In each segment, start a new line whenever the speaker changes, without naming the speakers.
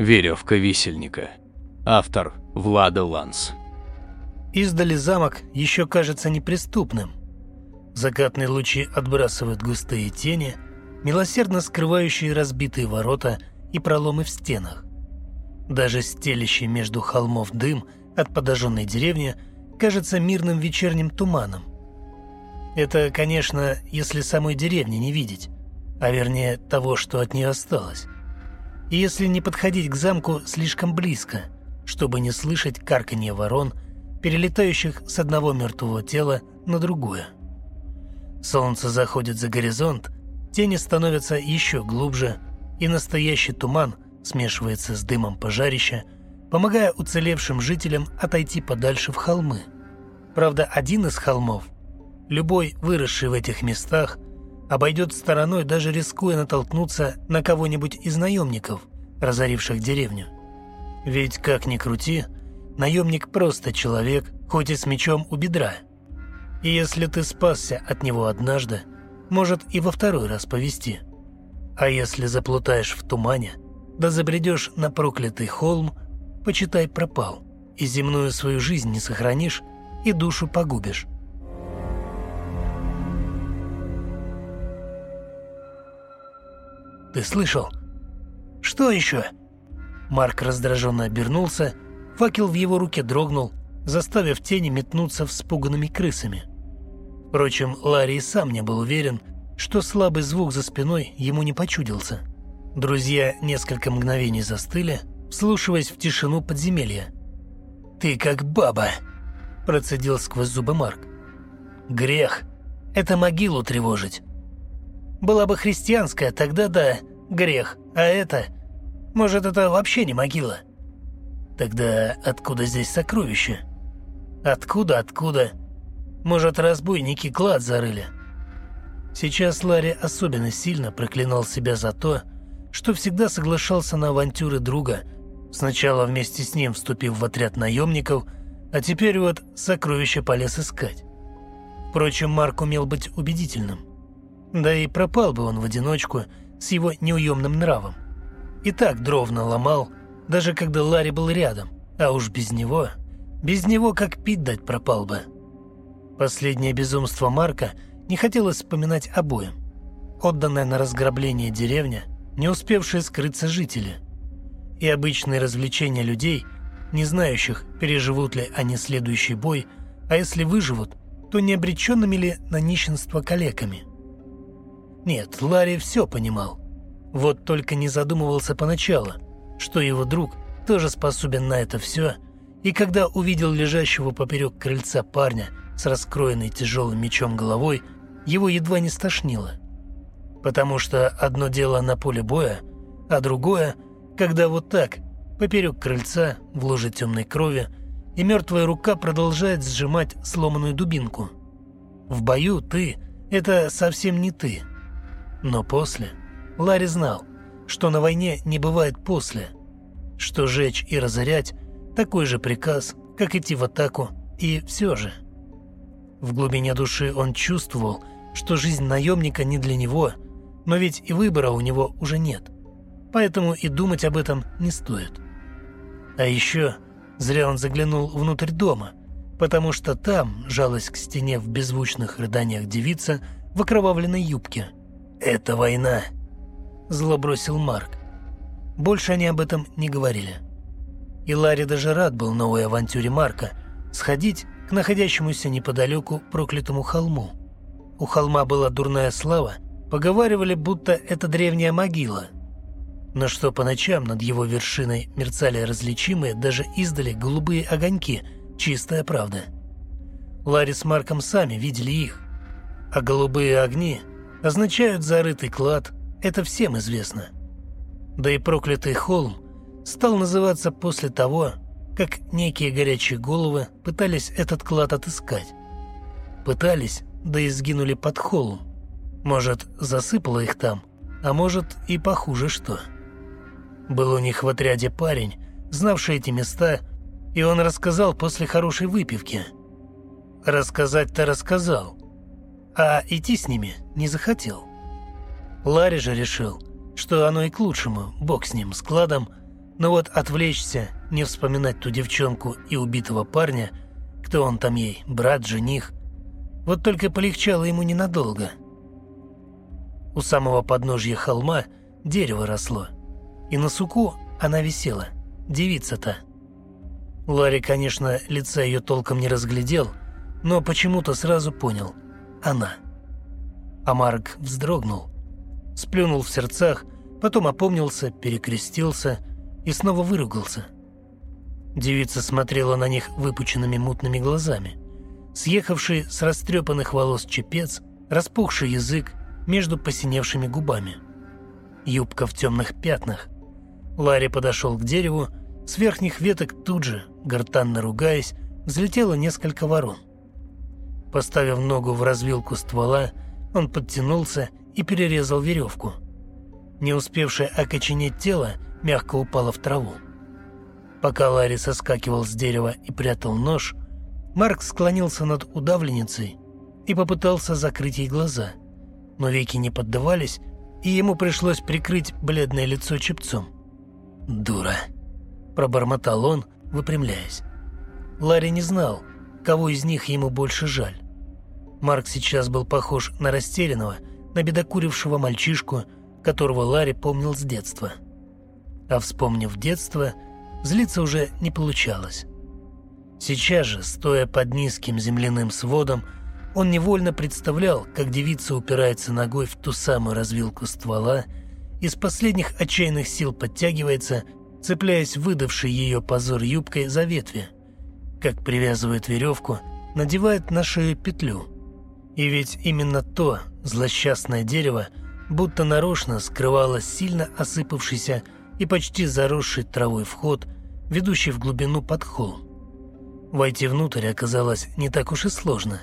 Веревка висельника. Автор Влада Ланс.
Издали замок еще кажется неприступным. Закатные лучи отбрасывают густые тени, милосердно скрывающие разбитые ворота и проломы в стенах. Даже стелящий между холмов дым от подожженной деревни кажется мирным вечерним туманом. Это, конечно, если самой деревни не видеть, а вернее того, что от нее осталось. И если не подходить к замку слишком близко, чтобы не слышать карканье ворон, перелетающих с одного мертвого тела на другое. Солнце заходит за горизонт, тени становятся еще глубже, и настоящий туман – смешивается с дымом пожарища, помогая уцелевшим жителям отойти подальше в холмы. Правда, один из холмов, любой выросший в этих местах, обойдет стороной, даже рискуя натолкнуться на кого-нибудь из наемников, разоривших деревню. Ведь, как ни крути, наемник просто человек, хоть и с мечом у бедра. И если ты спасся от него однажды, может и во второй раз повести. А если заплутаешь в тумане – да забредешь на проклятый холм, почитай пропал, и земную свою жизнь не сохранишь, и душу погубишь. «Ты слышал?» «Что еще?» Марк раздраженно обернулся, факел в его руке дрогнул, заставив тени метнуться вспуганными крысами. Впрочем, Ларри и сам не был уверен, что слабый звук за спиной ему не почудился. Друзья несколько мгновений застыли, вслушиваясь в тишину подземелья. «Ты как баба!» – процедил сквозь зубы Марк. «Грех. Это могилу тревожить. Была бы христианская, тогда да, грех. А это... Может, это вообще не могила?» «Тогда откуда здесь сокровища?» «Откуда, откуда? Может, разбойники клад зарыли?» Сейчас Ларри особенно сильно проклинал себя за то, что всегда соглашался на авантюры друга, сначала вместе с ним вступив в отряд наемников, а теперь вот сокровища полез искать. Впрочем, Марк умел быть убедительным. Да и пропал бы он в одиночку с его неуемным нравом. И так дров наломал, даже когда Ларри был рядом, а уж без него, без него как пить дать пропал бы. Последнее безумство Марка не хотелось вспоминать обоим. Отданная на разграбление деревня – не успевшие скрыться жители, и обычные развлечения людей, не знающих, переживут ли они следующий бой, а если выживут, то не обреченными ли на нищенство калеками. Нет, Ларри все понимал. Вот только не задумывался поначалу, что его друг тоже способен на это все, и когда увидел лежащего поперек крыльца парня с раскроенной тяжелым мечом головой, его едва не стошнило потому что одно дело на поле боя, а другое, когда вот так, поперек крыльца, в луже темной крови, и мертвая рука продолжает сжимать сломанную дубинку. В бою ты – это совсем не ты. Но после Ларри знал, что на войне не бывает после, что жечь и разорять – такой же приказ, как идти в атаку, и все же. В глубине души он чувствовал, что жизнь наемника не для него – но ведь и выбора у него уже нет. Поэтому и думать об этом не стоит. А еще зря он заглянул внутрь дома, потому что там жалась к стене в беззвучных рыданиях девица в окровавленной юбке. «Это война», – зло бросил Марк. Больше они об этом не говорили. И Ларри даже рад был новой авантюре Марка сходить к находящемуся неподалеку проклятому холму. У холма была дурная слава – Поговаривали, будто это древняя могила. Но что по ночам над его вершиной мерцали различимые даже издали голубые огоньки, чистая правда. Ларри с Марком сами видели их. А голубые огни означают зарытый клад, это всем известно. Да и проклятый холм стал называться после того, как некие горячие головы пытались этот клад отыскать. Пытались, да и сгинули под холм. Может, засыпало их там, а может и похуже что. Был у них в отряде парень, знавший эти места, и он рассказал после хорошей выпивки. Рассказать-то рассказал, а идти с ними не захотел. Ларри же решил, что оно и к лучшему, бог с ним, складом, Но вот отвлечься, не вспоминать ту девчонку и убитого парня, кто он там ей, брат, жених, вот только полегчало ему ненадолго. У самого подножья холма дерево росло, и на суку она висела, девица-то. Ларри, конечно, лица ее толком не разглядел, но почему-то сразу понял – она. А Марк вздрогнул, сплюнул в сердцах, потом опомнился, перекрестился и снова выругался. Девица смотрела на них выпученными мутными глазами. Съехавший с растрепанных волос чепец, распухший язык между посиневшими губами. Юбка в темных пятнах. Ларри подошел к дереву, с верхних веток тут же, гортанно ругаясь, взлетело несколько ворон. Поставив ногу в развилку ствола, он подтянулся и перерезал веревку. Не успевшее окоченеть тело мягко упало в траву. Пока Ларри соскакивал с дерева и прятал нож, Марк склонился над удавленницей и попытался закрыть ей глаза, но веки не поддавались, и ему пришлось прикрыть бледное лицо чепцом. «Дура!» – пробормотал он, выпрямляясь. Ларри не знал, кого из них ему больше жаль. Марк сейчас был похож на растерянного, на бедокурившего мальчишку, которого Ларри помнил с детства. А вспомнив детство, злиться уже не получалось. Сейчас же, стоя под низким земляным сводом, он невольно представлял, как девица упирается ногой в ту самую развилку ствола, из последних отчаянных сил подтягивается, цепляясь выдавшей ее позор юбкой за ветви, как привязывает веревку, надевает на шею петлю. И ведь именно то злосчастное дерево будто нарочно скрывало сильно осыпавшийся и почти заросший травой вход, ведущий в глубину под холм. Войти внутрь оказалось не так уж и сложно.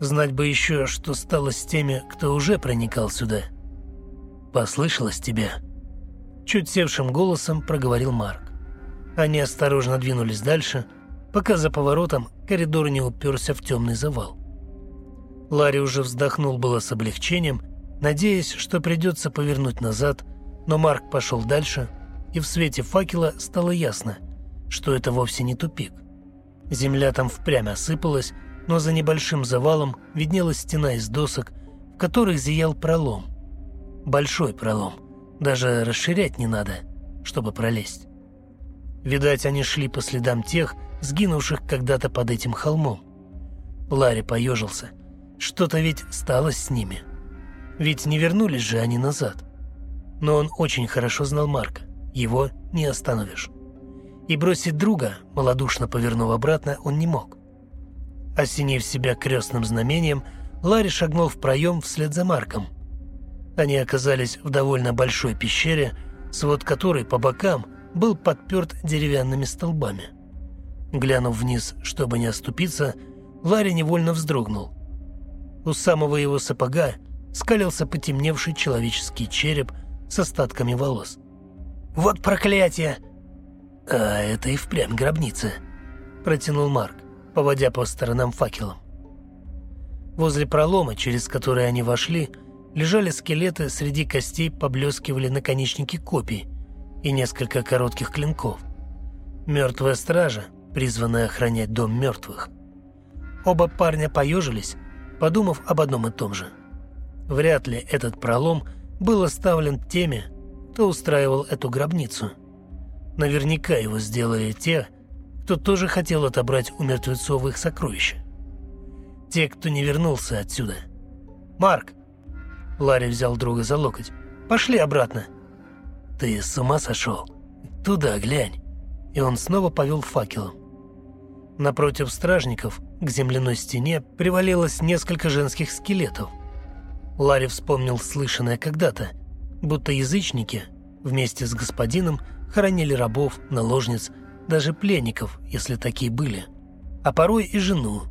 Знать бы еще, что стало с теми, кто уже проникал сюда. «Послышалось тебе?» Чуть севшим голосом проговорил Марк. Они осторожно двинулись дальше, пока за поворотом коридор не уперся в темный завал. Ларри уже вздохнул было с облегчением, надеясь, что придется повернуть назад, но Марк пошел дальше, и в свете факела стало ясно, что это вовсе не тупик. Земля там впрямь осыпалась, но за небольшим завалом виднелась стена из досок, в которых зиял пролом. Большой пролом, даже расширять не надо, чтобы пролезть. Видать, они шли по следам тех, сгинувших когда-то под этим холмом. Ларри поежился. Что-то ведь стало с ними. Ведь не вернулись же они назад. Но он очень хорошо знал Марка. Его не остановишь и бросить друга, малодушно повернув обратно, он не мог. Осенив себя крестным знамением, Ларри шагнул в проем вслед за Марком. Они оказались в довольно большой пещере, свод которой по бокам был подперт деревянными столбами. Глянув вниз, чтобы не оступиться, Ларри невольно вздрогнул. У самого его сапога скалился потемневший человеческий череп с остатками волос. «Вот проклятие!» «А это и впрямь гробница», – протянул Марк, поводя по сторонам факелом. Возле пролома, через который они вошли, лежали скелеты, среди костей поблескивали наконечники копий и несколько коротких клинков. Мертвая стража, призванная охранять дом мертвых. Оба парня поежились, подумав об одном и том же. Вряд ли этот пролом был оставлен теми, кто устраивал эту гробницу – Наверняка его сделали те, кто тоже хотел отобрать у мертвецов их сокровища. Те, кто не вернулся отсюда. «Марк!» Ларри взял друга за локоть. «Пошли обратно!» «Ты с ума сошел? Туда глянь!» И он снова повел факелом. Напротив стражников к земляной стене привалилось несколько женских скелетов. Ларри вспомнил слышанное когда-то, будто язычники вместе с господином хоронили рабов, наложниц, даже пленников, если такие были, а порой и жену.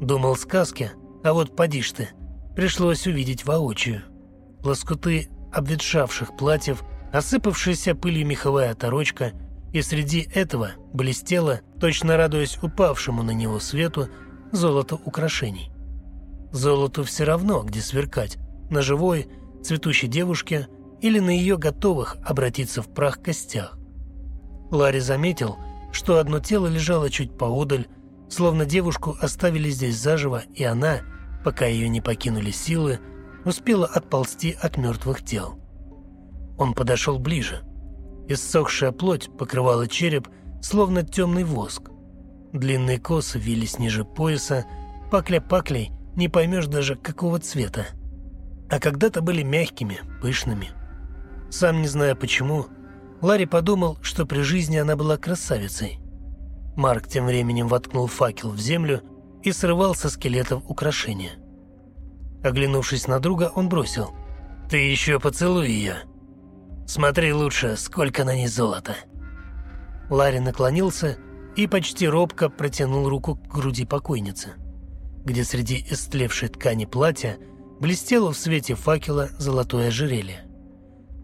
Думал сказки, а вот поди ж ты, пришлось увидеть воочию. Лоскуты обветшавших платьев, осыпавшаяся пылью меховая оторочка, и среди этого блестело, точно радуясь упавшему на него свету, золото украшений. Золоту все равно, где сверкать, на живой, цветущей девушке – или на ее готовых обратиться в прах костях. Ларри заметил, что одно тело лежало чуть поодаль, словно девушку оставили здесь заживо, и она, пока ее не покинули силы, успела отползти от мертвых тел. Он подошел ближе. Иссохшая плоть покрывала череп, словно темный воск. Длинные косы вились ниже пояса, пакля-паклей не поймешь даже какого цвета. А когда-то были мягкими, пышными. Сам не зная почему, Ларри подумал, что при жизни она была красавицей. Марк тем временем воткнул факел в землю и срывал со скелетов украшения. Оглянувшись на друга, он бросил. «Ты еще поцелуй ее. Смотри лучше, сколько на ней золота». Ларри наклонился и почти робко протянул руку к груди покойницы, где среди истлевшей ткани платья блестело в свете факела золотое ожерелье.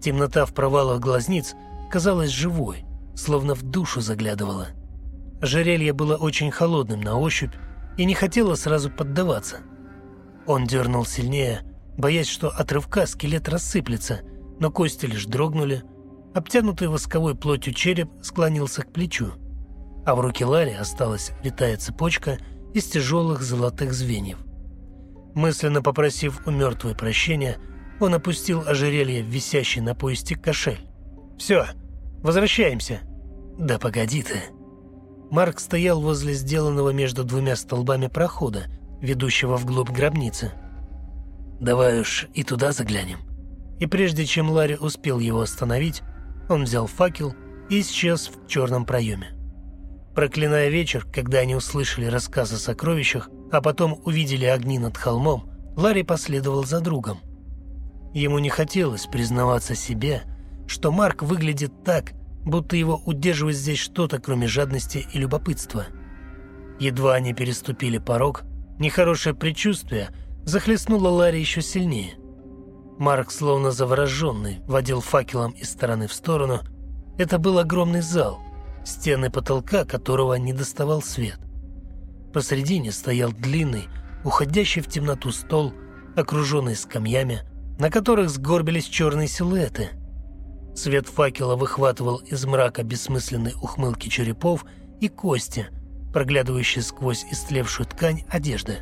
Темнота в провалах глазниц казалась живой, словно в душу заглядывала. Ожерелье было очень холодным на ощупь и не хотело сразу поддаваться. Он дернул сильнее, боясь, что от рывка скелет рассыплется, но кости лишь дрогнули. Обтянутый восковой плотью череп склонился к плечу, а в руке Ларри осталась витая цепочка из тяжелых золотых звеньев. Мысленно попросив у мертвой прощения, он опустил ожерелье в висящий на поясе кошель. «Все, возвращаемся». «Да погоди ты». Марк стоял возле сделанного между двумя столбами прохода, ведущего вглубь гробницы. «Давай уж и туда заглянем». И прежде чем Ларри успел его остановить, он взял факел и исчез в черном проеме. Проклиная вечер, когда они услышали рассказ о сокровищах, а потом увидели огни над холмом, Ларри последовал за другом. Ему не хотелось признаваться себе, что Марк выглядит так, будто его удерживает здесь что-то, кроме жадности и любопытства. Едва они переступили порог, нехорошее предчувствие захлестнуло Ларри еще сильнее. Марк, словно завороженный, водил факелом из стороны в сторону. Это был огромный зал, стены потолка которого не доставал свет. Посредине стоял длинный, уходящий в темноту стол, окруженный скамьями, на которых сгорбились черные силуэты. Свет факела выхватывал из мрака бессмысленной ухмылки черепов и кости, проглядывающие сквозь истлевшую ткань одежды.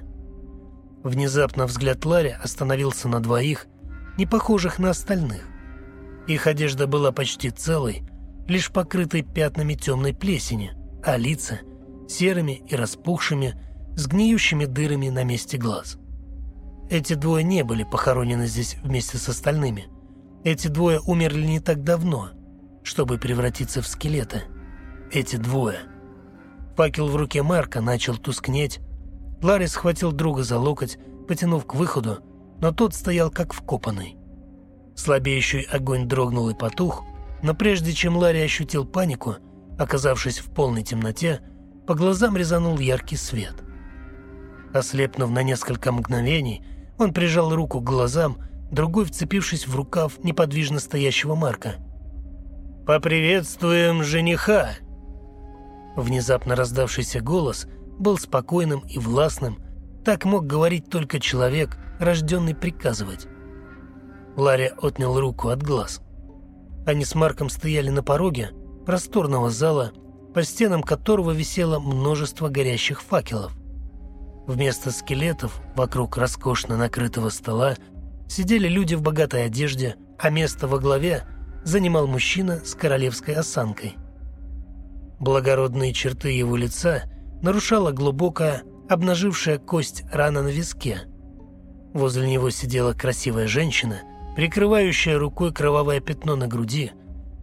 Внезапно взгляд Ларри остановился на двоих, не похожих на остальных. Их одежда была почти целой, лишь покрытой пятнами темной плесени, а лица — серыми и распухшими, с гниющими дырами на месте глаз. Эти двое не были похоронены здесь вместе с остальными. Эти двое умерли не так давно, чтобы превратиться в скелеты. Эти двое. Факел в руке Марка начал тускнеть. Ларри схватил друга за локоть, потянув к выходу, но тот стоял как вкопанный. Слабеющий огонь дрогнул и потух, но прежде чем Ларри ощутил панику, оказавшись в полной темноте, по глазам резанул яркий свет. Ослепнув на несколько мгновений, он прижал руку к глазам, другой вцепившись в рукав неподвижно стоящего Марка. «Поприветствуем жениха!» Внезапно раздавшийся голос был спокойным и властным, так мог говорить только человек, рожденный приказывать. Ларри отнял руку от глаз. Они с Марком стояли на пороге просторного зала, по стенам которого висело множество горящих факелов. Вместо скелетов вокруг роскошно накрытого стола сидели люди в богатой одежде, а место во главе занимал мужчина с королевской осанкой. Благородные черты его лица нарушала глубокая, обнажившая кость рана на виске. Возле него сидела красивая женщина, прикрывающая рукой кровавое пятно на груди.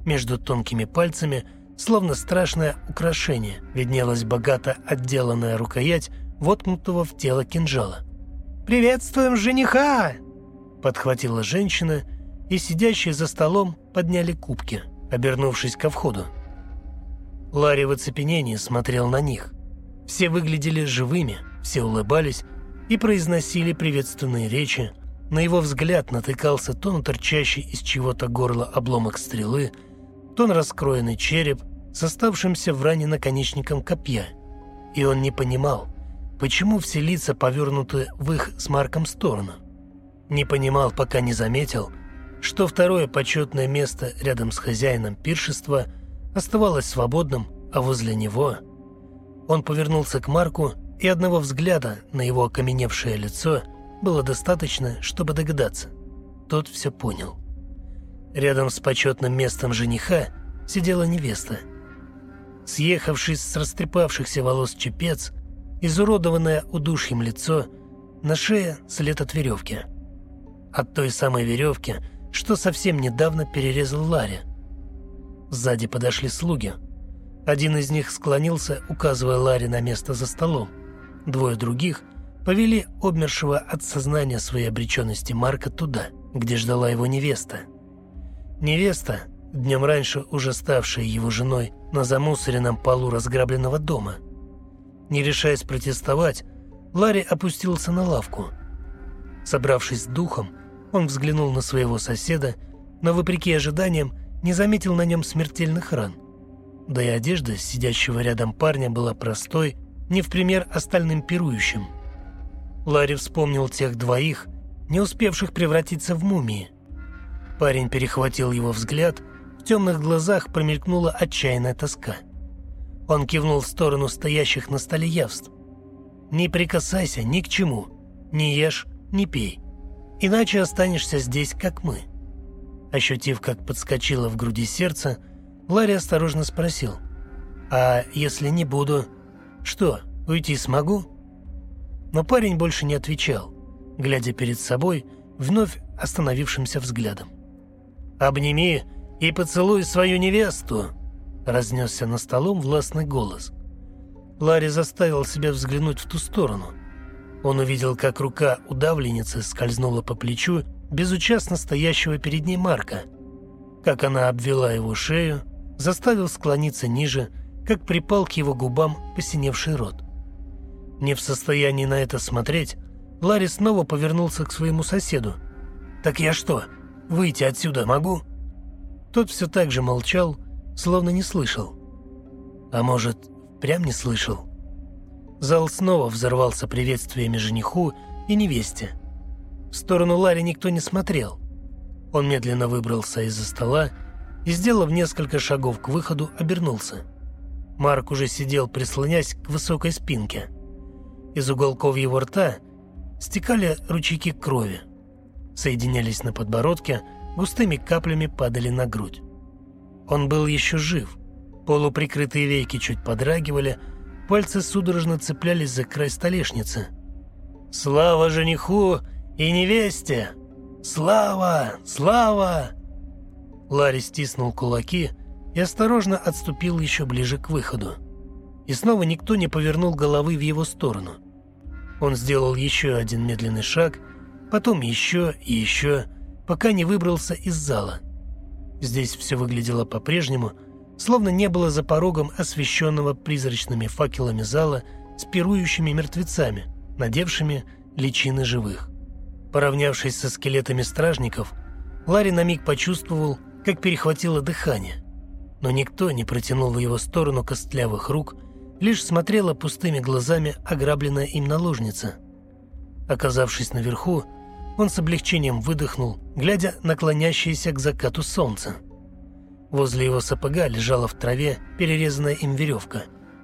Между тонкими пальцами, словно страшное украшение, виднелась богато отделанная рукоять воткнутого в тело кинжала. «Приветствуем жениха!» Подхватила женщина, и сидящие за столом подняли кубки, обернувшись ко входу. Ларри в оцепенении смотрел на них. Все выглядели живыми, все улыбались и произносили приветственные речи. На его взгляд натыкался то на торчащий из чего-то горла обломок стрелы, то на раскроенный череп с оставшимся в ране наконечником копья. И он не понимал, почему все лица повернуты в их с Марком сторону. Не понимал, пока не заметил, что второе почетное место рядом с хозяином пиршества оставалось свободным, а возле него... Он повернулся к Марку, и одного взгляда на его окаменевшее лицо было достаточно, чтобы догадаться. Тот все понял. Рядом с почетным местом жениха сидела невеста. Съехавшись с растрепавшихся волос чепец, изуродованное удушьем лицо, на шее след от веревки. От той самой веревки, что совсем недавно перерезал Ларри. Сзади подошли слуги. Один из них склонился, указывая Ларри на место за столом. Двое других повели обмершего от сознания своей обреченности Марка туда, где ждала его невеста. Невеста, днем раньше уже ставшая его женой на замусоренном полу разграбленного дома. Не решаясь протестовать, Ларри опустился на лавку. Собравшись с духом, он взглянул на своего соседа, но, вопреки ожиданиям, не заметил на нем смертельных ран. Да и одежда сидящего рядом парня была простой, не в пример остальным пирующим. Ларри вспомнил тех двоих, не успевших превратиться в мумии. Парень перехватил его взгляд, в темных глазах промелькнула отчаянная тоска. Он кивнул в сторону стоящих на столе явств. «Не прикасайся ни к чему, не ешь, не пей иначе останешься здесь, как мы». Ощутив, как подскочило в груди сердце, Ларри осторожно спросил. «А если не буду? Что, уйти смогу?» Но парень больше не отвечал, глядя перед собой вновь остановившимся взглядом. «Обними и поцелуй свою невесту!» — разнесся на столом властный голос. Ларри заставил себя взглянуть в ту сторону — он увидел, как рука удавленницы скользнула по плечу безучастно стоящего перед ней Марка, как она обвела его шею, заставил склониться ниже, как припал к его губам посиневший рот. Не в состоянии на это смотреть, Ларри снова повернулся к своему соседу. «Так я что, выйти отсюда могу?» Тот все так же молчал, словно не слышал. А может, прям не слышал? Зал снова взорвался приветствиями жениху и невесте. В сторону Ларри никто не смотрел. Он медленно выбрался из-за стола и, сделав несколько шагов к выходу, обернулся. Марк уже сидел, прислонясь к высокой спинке. Из уголков его рта стекали ручейки крови. Соединялись на подбородке, густыми каплями падали на грудь. Он был еще жив. Полуприкрытые веки чуть подрагивали, Пальцы судорожно цеплялись за край столешницы. «Слава жениху и невесте! Слава! Слава!» Ларри стиснул кулаки и осторожно отступил еще ближе к выходу. И снова никто не повернул головы в его сторону. Он сделал еще один медленный шаг, потом еще и еще, пока не выбрался из зала. Здесь все выглядело по-прежнему, словно не было за порогом освещенного призрачными факелами зала с пирующими мертвецами, надевшими личины живых. Поравнявшись со скелетами стражников, Ларри на миг почувствовал, как перехватило дыхание. Но никто не протянул в его сторону костлявых рук, лишь смотрела пустыми глазами ограбленная им наложница. Оказавшись наверху, он с облегчением выдохнул, глядя на к закату солнце. Возле его сапога лежала в траве перерезанная им веревка.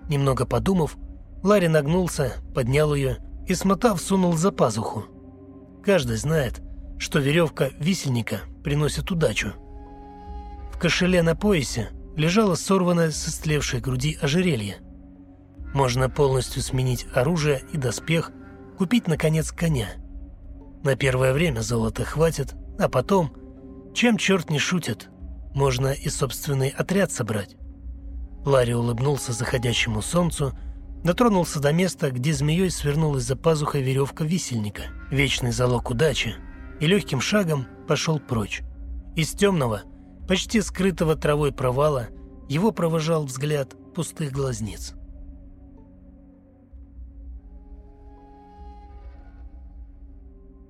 Немного подумав, Ларри нагнулся, поднял ее и, смотав, сунул за пазуху. Каждый знает, что веревка висельника приносит удачу. В кошеле на поясе лежало сорванное с истлевшей груди ожерелье. Можно полностью сменить оружие и доспех, купить, наконец, коня. На первое время золота хватит, а потом, чем черт не шутит, можно и собственный отряд собрать. Ларри улыбнулся заходящему солнцу, дотронулся до места, где змеей свернулась за пазухой веревка висельника, вечный залог удачи, и легким шагом пошел прочь. Из темного, почти скрытого травой провала, его провожал взгляд пустых глазниц.